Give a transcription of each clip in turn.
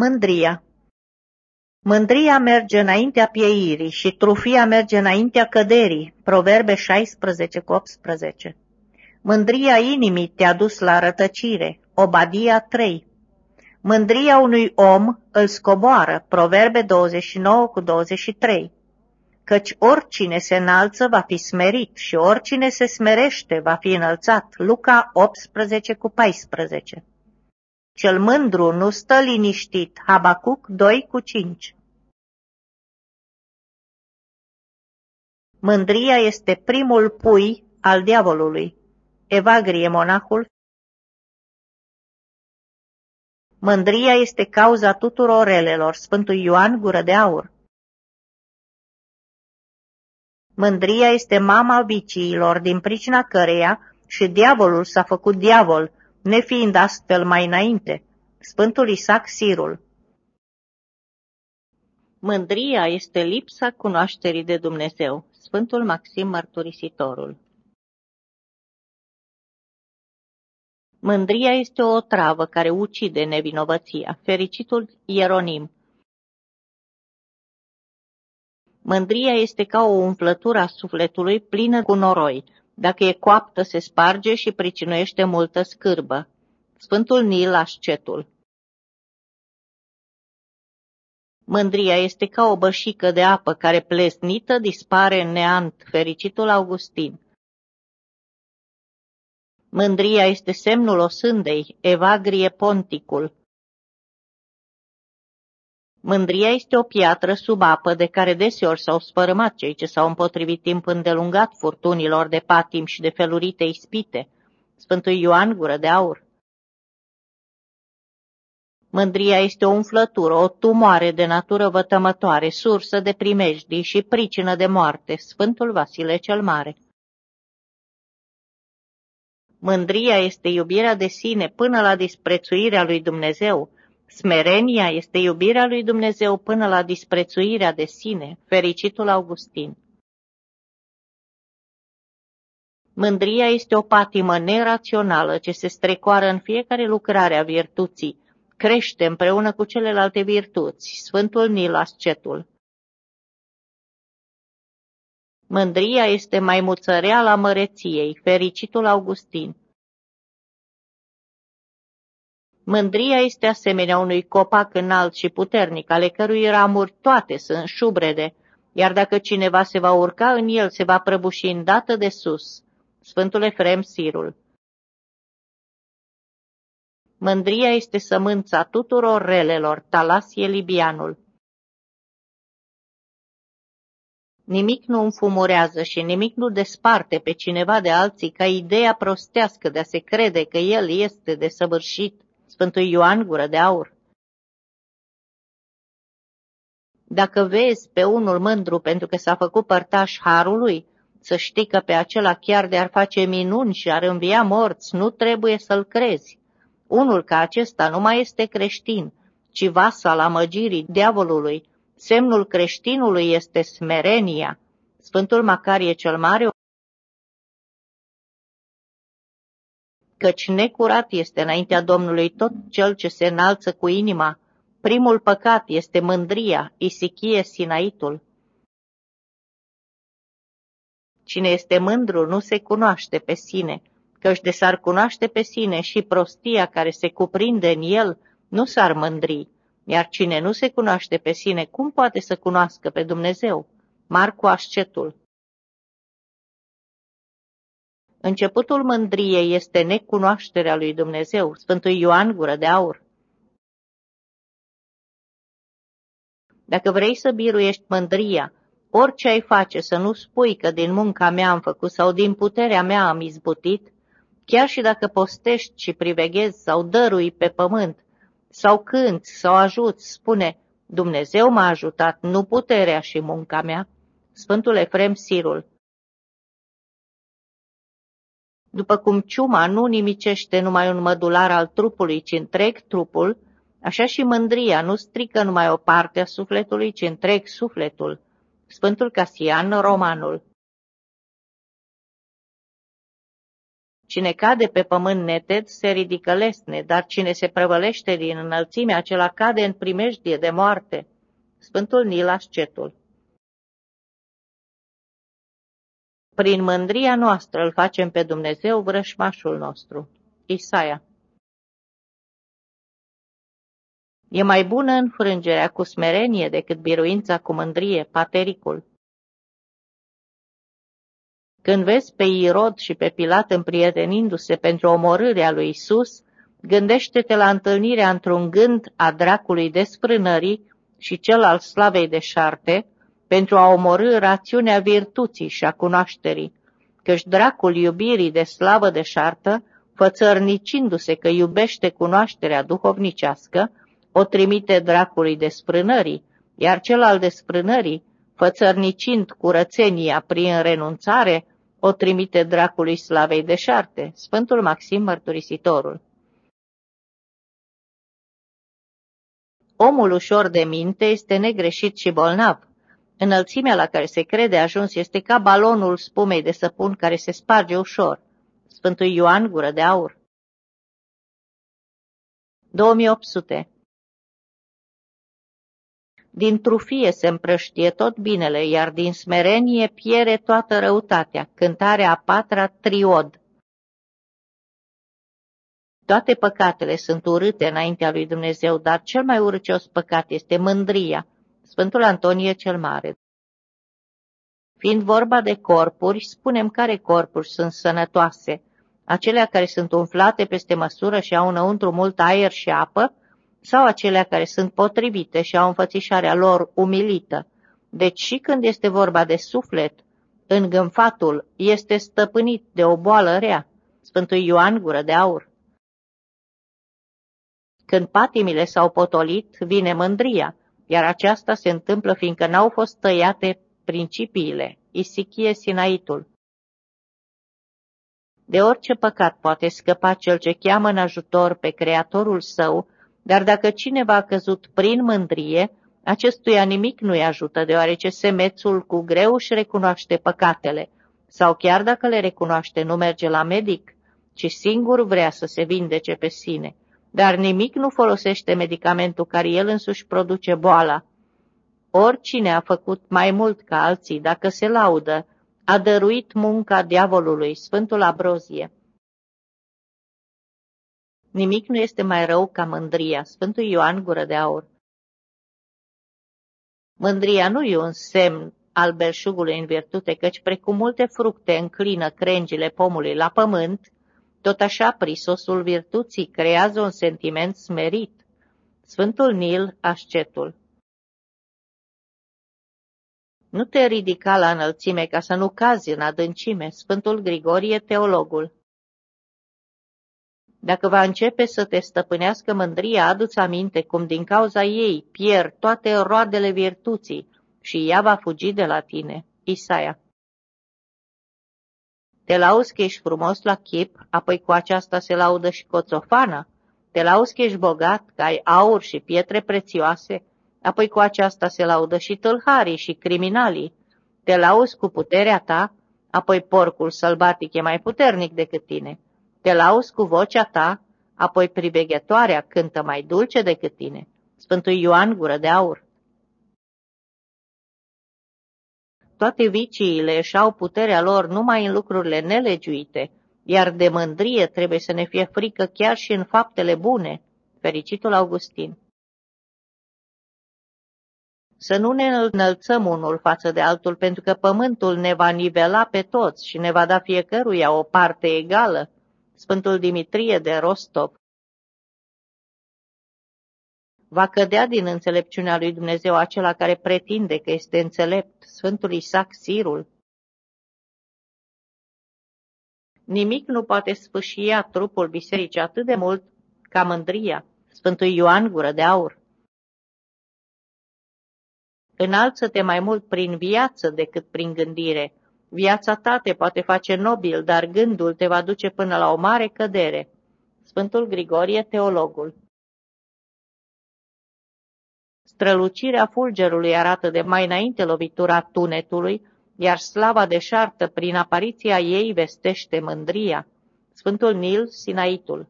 Mândria Mândria merge înaintea pieirii și trufia merge înaintea căderii. Proverbe 16 cu 18 Mândria inimii te-a dus la rătăcire. Obadia 3 Mândria unui om îl scoboară. Proverbe 29 cu 23 Căci oricine se înalță va fi smerit și oricine se smerește va fi înălțat. Luca 18 cu 14 cel mândru nu stă liniștit. Habacuc 2 cu 5 Mândria este primul pui al diavolului. Evagrie monahul Mândria este cauza tuturor relelor. Sfântul Ioan Gură de Aur Mândria este mama viciilor, din pricina căreia și diavolul s-a făcut diavol, nefiind astfel mai înainte. Sfântul Isaac Sirul Mândria este lipsa cunoașterii de Dumnezeu. Sfântul Maxim Mărturisitorul Mândria este o travă care ucide nevinovăția. Fericitul Ieronim Mândria este ca o umflătură a sufletului plină cu noroi. Dacă e coaptă, se sparge și pricinuiește multă scârbă. Sfântul Nil Ascetul Mândria este ca o bășică de apă care plesnită dispare în neant, fericitul Augustin. Mândria este semnul osândei, evagrie ponticul. Mândria este o piatră sub apă de care deseori s-au spărămat cei ce s-au împotrivit timp îndelungat furtunilor de patim și de felurite ispite. Sfântul Ioan Gură de Aur Mândria este o umflătură, o tumoare de natură vătămătoare, sursă de primejdii și pricină de moarte. Sfântul Vasile cel Mare Mândria este iubirea de sine până la disprețuirea lui Dumnezeu. Smerenia este iubirea lui Dumnezeu până la disprețuirea de sine. Fericitul Augustin Mândria este o patimă nerațională ce se strecoară în fiecare lucrare a virtuții, crește împreună cu celelalte virtuți, Sfântul Nil Ascetul. Mândria este mai la măreției, fericitul Augustin. Mândria este asemenea unui copac înalt și puternic, ale cărui ramuri toate sunt șubrede, iar dacă cineva se va urca în el, se va prăbuși îndată de sus. Sfântul Efrem Sirul Mândria este sămânța tuturor relelor, Talasie Libianul. Nimic nu înfumurează și nimic nu desparte pe cineva de alții ca ideea prostească de a se crede că el este desăvârșit. Sfântul Ioan Gură de Aur. Dacă vezi pe unul mândru pentru că s-a făcut părtaș harului, să știi că pe acela chiar de-ar face minuni și ar învia morți, nu trebuie să-l crezi. Unul ca acesta nu mai este creștin, ci vasal amăgirii diavolului. Semnul creștinului este smerenia. Sfântul Macarie cel Mare căci necurat este înaintea Domnului tot cel ce se înalță cu inima. Primul păcat este mândria, isichie sinaitul. Cine este mândru nu se cunoaște pe sine, căci de s-ar cunoaște pe sine și prostia care se cuprinde în el, nu s-ar mândri, iar cine nu se cunoaște pe sine, cum poate să cunoască pe Dumnezeu? Marcu Ascetul Începutul mândriei este necunoașterea lui Dumnezeu, Sfântul Ioan Gură de Aur. Dacă vrei să biruiești mândria, orice ai face să nu spui că din munca mea am făcut sau din puterea mea am izbutit, Chiar și dacă postești și priveghezi sau dărui pe pământ, sau cânți sau ajuți, spune, Dumnezeu m-a ajutat, nu puterea și munca mea. Sfântul Efrem Sirul După cum ciuma nu nimicește numai un mădular al trupului, ci întreg trupul, așa și mândria nu strică numai o parte a sufletului, ci întreg sufletul. Sfântul Casian Romanul Cine cade pe pământ neted se ridică lesne, dar cine se prăvălește din înălțime, acela cade în primejdie de moarte. Sfântul Nil Ascetul Prin mândria noastră îl facem pe Dumnezeu vrășmașul nostru. Isaia E mai bună înfrângerea cu smerenie decât biruința cu mândrie, patericul. Când vezi pe Irod și pe Pilat împrietenindu-se pentru omorârea lui Isus, gândește-te la întâlnirea într-un gând a dracului desfrânării și cel al slavei de șarte, pentru a omorâ rațiunea virtuții și a cunoașterii, căci dracul iubirii de slavă de șartă, fățărnicindu-se că iubește cunoașterea duhovnicească, o trimite dracului desfrânării, iar cel al desfrânării, fățărnicind curățenia prin renunțare, o trimite dracului slavei de șarte, Sfântul Maxim Mărturisitorul. Omul ușor de minte este negreșit și bolnav. Înălțimea la care se crede ajuns este ca balonul spumei de săpun care se sparge ușor. Sfântul Ioan Gură de Aur 2800 din trufie se împrăștie tot binele, iar din smerenie piere toată răutatea. Cântarea a patra triod. Toate păcatele sunt urâte înaintea lui Dumnezeu, dar cel mai urâcios păcat este mândria. Sfântul Antonie cel Mare. Fiind vorba de corpuri, spunem care corpuri sunt sănătoase, acelea care sunt umflate peste măsură și au înăuntru mult aer și apă, sau acelea care sunt potrivite și au înfățișarea lor umilită. Deci și când este vorba de suflet, îngânfatul este stăpânit de o boală rea. Sfântul Ioan Gură de Aur. Când patimile s-au potolit, vine mândria, iar aceasta se întâmplă fiindcă n-au fost tăiate principiile, isichie sinaitul. De orice păcat poate scăpa cel ce cheamă în ajutor pe Creatorul său, dar dacă cineva a căzut prin mândrie, acestuia nimic nu-i ajută, deoarece semețul cu greu își recunoaște păcatele, sau chiar dacă le recunoaște, nu merge la medic, ci singur vrea să se vindece pe sine. Dar nimic nu folosește medicamentul care el însuși produce boala. Oricine a făcut mai mult ca alții, dacă se laudă, a dăruit munca diavolului, Sfântul Abrozie. Nimic nu este mai rău ca mândria. Sfântul Ioan Gură de Aur. Mândria nu e un semn al belșugului în virtute, căci precum multe fructe înclină crengile pomului la pământ, tot așa prisosul virtuții creează un sentiment smerit. Sfântul Nil Ascetul Nu te ridica la înălțime ca să nu cazi în adâncime, Sfântul Grigorie Teologul dacă va începe să te stăpânească mândria, adu-ți aminte cum din cauza ei pierd toate roadele virtuții și ea va fugi de la tine. Isaia Te lauzi că ești frumos la chip, apoi cu aceasta se laudă și coțofana. Te lauzi că ești bogat, că ai aur și pietre prețioase, apoi cu aceasta se laudă și tâlharii și criminalii. Te lauzi cu puterea ta, apoi porcul sălbatic e mai puternic decât tine te lauzi cu vocea ta, apoi priveghetoarea cântă mai dulce decât tine. Sfântul Ioan Gură de Aur Toate viciile își au puterea lor numai în lucrurile nelegiuite, iar de mândrie trebuie să ne fie frică chiar și în faptele bune. Fericitul Augustin Să nu ne înălțăm unul față de altul, pentru că pământul ne va nivela pe toți și ne va da fiecăruia o parte egală, Sfântul Dimitrie de Rostov, va cădea din înțelepciunea lui Dumnezeu acela care pretinde că este înțelept, Sfântul Isaac Sirul. Nimic nu poate sfâșia trupul bisericii atât de mult ca mândria, Sfântul Ioan Gură de Aur. Înalță-te mai mult prin viață decât prin gândire, Viața ta te poate face nobil, dar gândul te va duce până la o mare cădere. Sfântul Grigorie, teologul Strălucirea fulgerului arată de mai înainte lovitura tunetului, iar slava deșartă prin apariția ei vestește mândria. Sfântul Nil, Sinaitul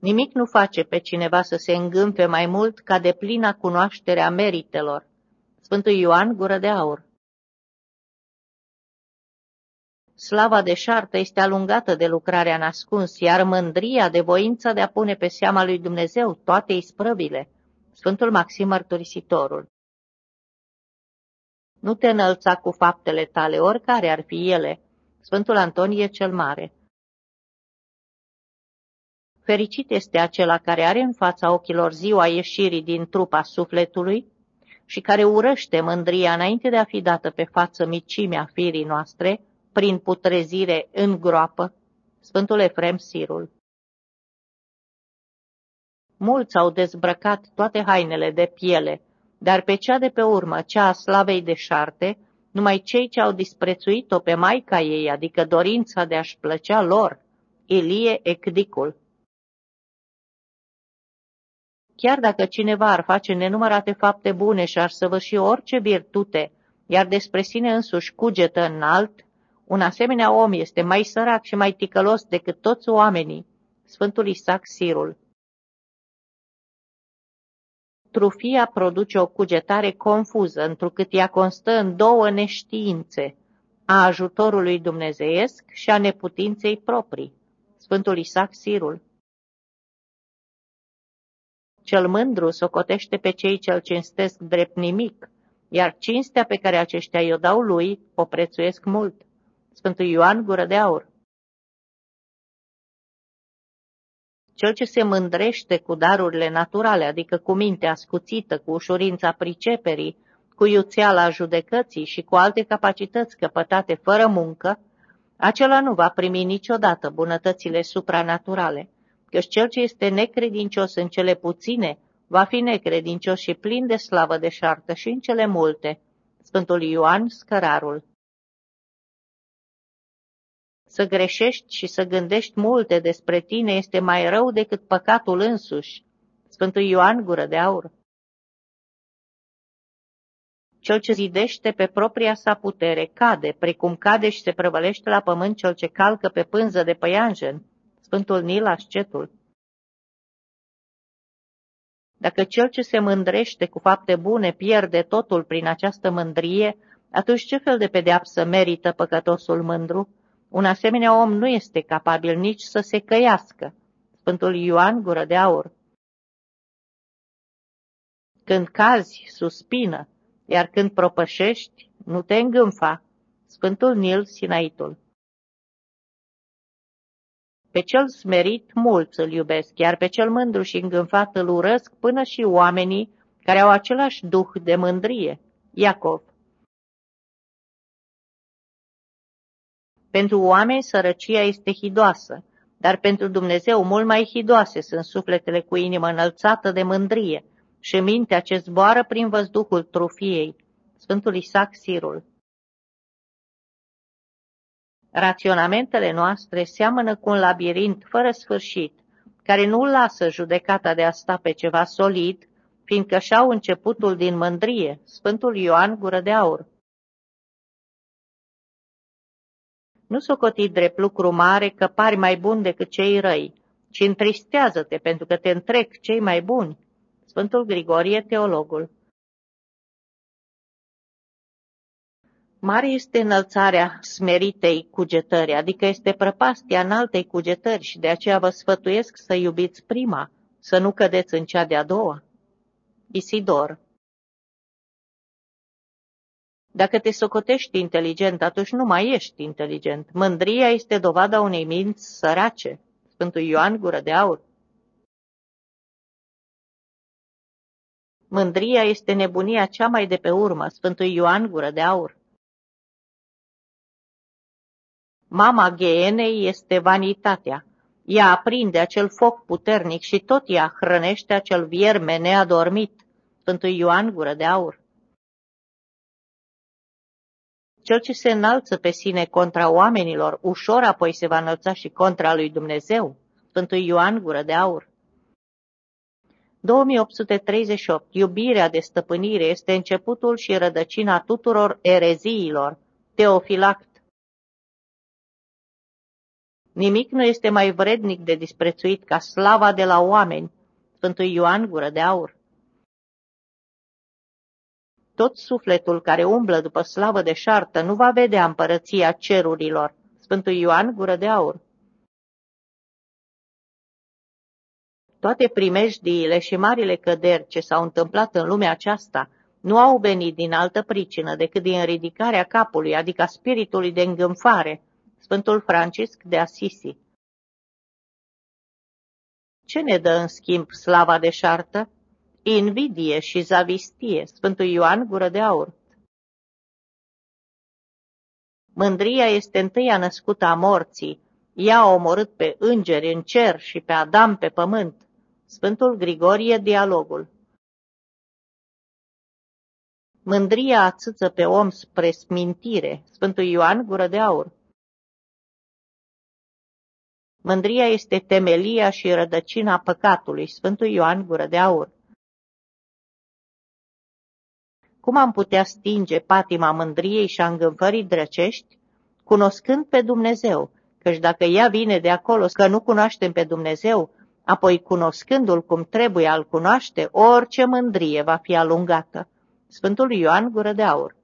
Nimic nu face pe cineva să se îngânfe mai mult ca de plina cunoaștere a meritelor. Sfântul Ioan, gură de aur Slava de șartă este alungată de lucrarea nascuns, iar mândria de voința de a pune pe seama lui Dumnezeu toate isprăvile. Sfântul Maxim Mărturisitorul Nu te înălța cu faptele tale, oricare ar fi ele. Sfântul Antonie cel Mare Fericit este acela care are în fața ochilor ziua ieșirii din trupa sufletului și care urăște mândria înainte de a fi dată pe față micimea firii noastre, prin putrezire în groapă, Sfântul Efrem Sirul. Mulți au dezbrăcat toate hainele de piele, dar pe cea de pe urmă, cea a slavei de șarte, numai cei ce au disprețuit-o pe maica ei, adică dorința de a-și plăcea lor, Ilie Ecdicul. Chiar dacă cineva ar face nenumărate fapte bune și ar săvârși orice virtute, iar despre sine însuși cugetă înalt, un asemenea om este mai sărac și mai ticălos decât toți oamenii. Sfântul Isaac Sirul Trufia produce o cugetare confuză, întrucât ea constă în două neștiințe, a ajutorului dumnezeiesc și a neputinței proprii. Sfântul Isaac Sirul Cel mândru socotește pe cei ce-l cinstesc drept nimic, iar cinstea pe care aceștia i-o dau lui o prețuiesc mult. Sfântul Ioan Gură de Aur Cel ce se mândrește cu darurile naturale, adică cu mintea ascuțită, cu ușurința priceperii, cu iuțeala judecății și cu alte capacități căpătate fără muncă, acela nu va primi niciodată bunătățile supranaturale, căci cel ce este necredincios în cele puține va fi necredincios și plin de slavă de șartă și în cele multe. Sfântul Ioan Scărarul să greșești și să gândești multe despre tine este mai rău decât păcatul însuși. Sfântul Ioan Gură de Aur Cel ce zidește pe propria sa putere cade, precum cade și se prăvălește la pământ cel ce calcă pe pânză de păianjen. Sfântul Nil Ascetul Dacă cel ce se mândrește cu fapte bune pierde totul prin această mândrie, atunci ce fel de pedeapsă merită păcătosul mândru? Un asemenea om nu este capabil nici să se căiască. Sfântul Ioan Gură de Aur Când cazi, suspină, iar când propășești, nu te îngânfa. Sfântul Nil Sinaitul Pe cel smerit mulți îl iubesc, iar pe cel mândru și îngânfat îl urăsc până și oamenii care au același duh de mândrie. Iacov Pentru oameni sărăcia este hidoasă, dar pentru Dumnezeu mult mai hidoase sunt sufletele cu inimă înălțată de mândrie și mintea ce zboară prin văzduhul trufiei. Sfântul Isaac Sirul Raționamentele noastre seamănă cu un labirint fără sfârșit, care nu lasă judecata de a sta pe ceva solid, fiindcă și-au începutul din mândrie. Sfântul Ioan Gură de Aur Nu socoti drept lucru mare că pari mai bun decât cei răi, ci întristează-te pentru că te întrec cei mai buni. Sfântul Grigorie, teologul Mare este înălțarea smeritei cugetări, adică este prăpastia înaltei cugetări și de aceea vă sfătuiesc să iubiți prima, să nu cădeți în cea de-a doua. Isidor dacă te socotești inteligent, atunci nu mai ești inteligent. Mândria este dovada unei minți sărace. Sfântul Ioan Gură de Aur. Mândria este nebunia cea mai de pe urmă. Sfântul Ioan Gură de Aur. Mama gheenei este vanitatea. Ea aprinde acel foc puternic și tot ea hrănește acel vierme neadormit. Sfântul Ioan Gură de Aur. Cel ce se înalță pe sine contra oamenilor, ușor apoi se va înălța și contra lui Dumnezeu. Sfântul Ioan Gură de Aur 2838. Iubirea de stăpânire este începutul și rădăcina tuturor ereziilor. Teofilact Nimic nu este mai vrednic de disprețuit ca slava de la oameni. Sfântul Ioan Gură de Aur. Tot sufletul care umblă după slavă de șartă nu va vedea împărăția cerurilor. Sfântul Ioan Gură de Aur. Toate primejdiile și marile căderi ce s-au întâmplat în lumea aceasta nu au venit din altă pricină decât din ridicarea capului, adică spiritului de îngânfare, Sfântul Francisc de Asisi. Ce ne dă în schimb slava de șartă? Invidie și zavistie, Sfântul Ioan Gură de Aur. Mândria este întâia născută a morții, ea a omorât pe îngeri în cer și pe Adam pe pământ. Sfântul Grigorie Dialogul Mândria ațâță pe om spre smintire. Sfântul Ioan Gură de Aur Mândria este temelia și rădăcina păcatului. Sfântul Ioan Gură de Aur Cum am putea stinge patima mândriei și a îngânfării drăcești? Cunoscând pe Dumnezeu, căci dacă ea vine de acolo, că nu cunoaștem pe Dumnezeu, apoi cunoscându-l cum trebuie al cunoaște, orice mândrie va fi alungată. Sfântul Ioan Gură de Aur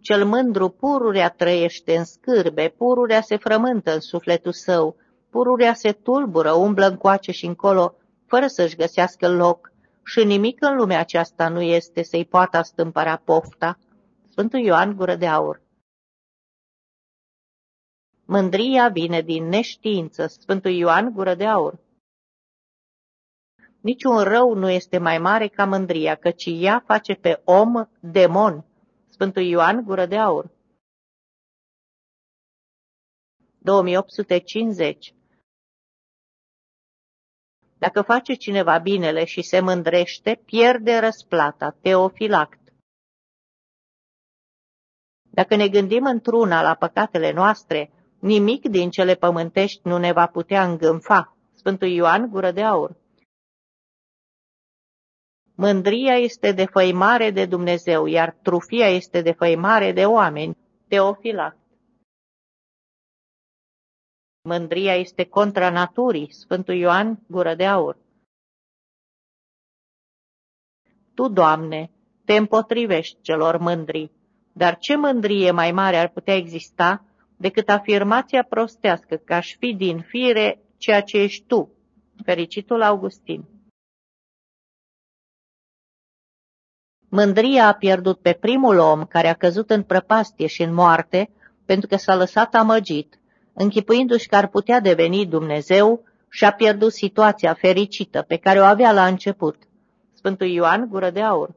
Cel mândru pururea trăiește în scârbe, pururea se frământă în sufletul său, pururea se tulbură, umblă încoace și încolo, fără să-și găsească loc, și nimic în lumea aceasta nu este să-i poată stâmpăra pofta. Sfântul Ioan Gură de Aur Mândria vine din neștiință, Sfântul Ioan Gură de Aur. Niciun rău nu este mai mare ca mândria, căci ea face pe om demon. Sfântul Ioan Gură de Aur. 2850 Dacă face cineva binele și se mândrește, pierde răsplata. Teofilact. Dacă ne gândim într-una la păcatele noastre, Nimic din cele pământești nu ne va putea îngânfa. Sfântul Ioan Gură de Aur Mândria este de făimare de Dumnezeu, iar trufia este de făimare de oameni. Teofilact Mândria este contra naturii. Sfântul Ioan Gură de Aur Tu, Doamne, te împotrivești celor mândri, dar ce mândrie mai mare ar putea exista decât afirmația prostească că aș fi din fire ceea ce ești tu, fericitul Augustin. Mândria a pierdut pe primul om care a căzut în prăpastie și în moarte pentru că s-a lăsat amăgit, închipuindu-și că ar putea deveni Dumnezeu și a pierdut situația fericită pe care o avea la început. Sfântul Ioan Gură de Aur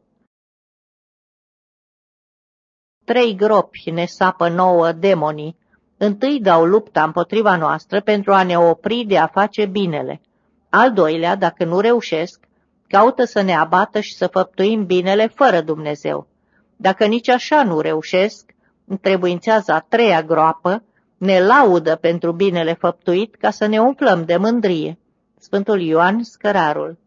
Trei gropi ne sapă nouă demonii, Întâi dau lupta împotriva noastră pentru a ne opri de a face binele. Al doilea, dacă nu reușesc, caută să ne abată și să făptuim binele fără Dumnezeu. Dacă nici așa nu reușesc, întrebuințează a treia groapă, ne laudă pentru binele făptuit ca să ne umplăm de mândrie. Sfântul Ioan Scărarul